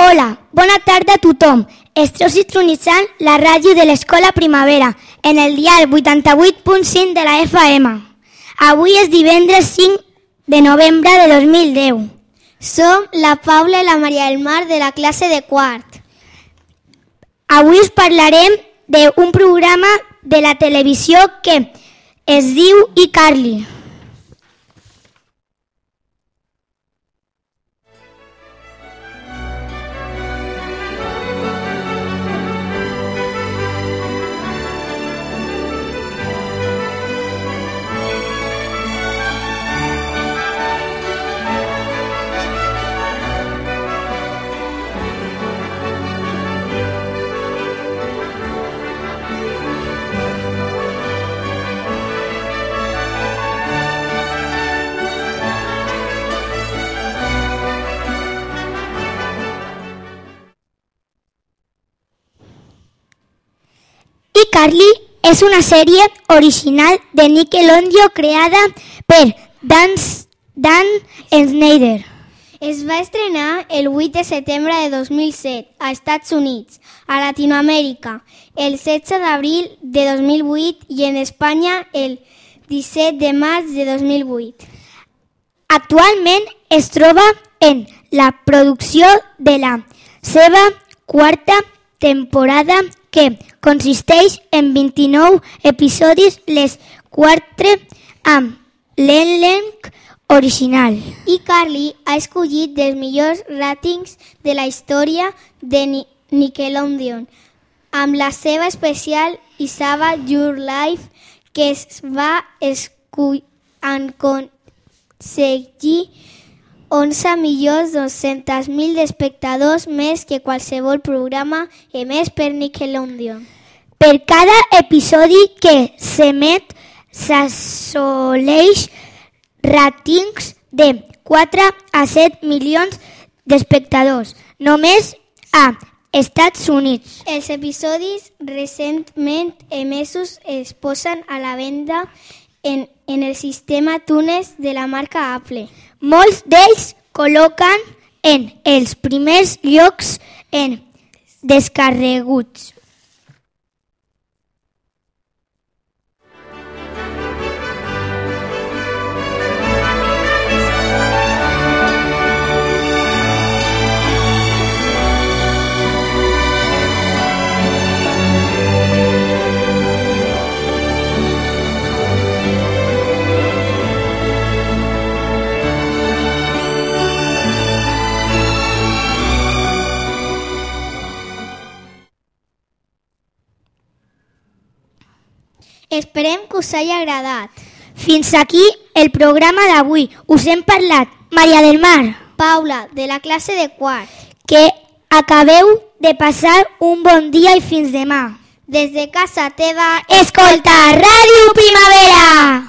Hola, bona tarda a tothom. Esteu sintonitzant la ràdio de l'Escola Primavera en el dial 88.5 de la FM. Avui és divendres 5 de novembre de 2010. Som la Paula i la Maria del Mar de la classe de quart. Avui us parlarem d'un programa de la televisió que es diu iCarly. iCarly és una sèrie original de Nickelodeon creada per Dan, Dan Snyder. Es va estrenar el 8 de setembre de 2007 a Estats Units, a Latinoamèrica, el 16 d'abril de 2008 i en Espanya el 17 de maig de 2008. Actualment es troba en la producció de la seva quarta temporada que consisteix en 29 episodis, les quatre amb l'elenc original. iCarly ha escollit dels millors ràtings de la història de Ni Nickelodeon amb la seva especial Isaba Your Life que es va escollir en aconseguir 11.200.000 d'espectadors més que qualsevol programa emès per Nickelodeon. Per cada episodi que s'emet s'assoleix ràtings de 4 a 7 milions d'espectadors, només a Estats Units. Els episodis recentment emesos es posen a la venda en, en el sistema Tunes de la marca Apple. Molts d'ells col·loquen en els primers llocs en descarreguts. Esperem que us hagi agradat. Fins aquí el programa d'avui. Us hem parlat, Maria del Mar, Paula, de la classe de quart. que acabeu de passar un bon dia i fins demà. Des de casa teva... Escolta, Ràdio Primavera!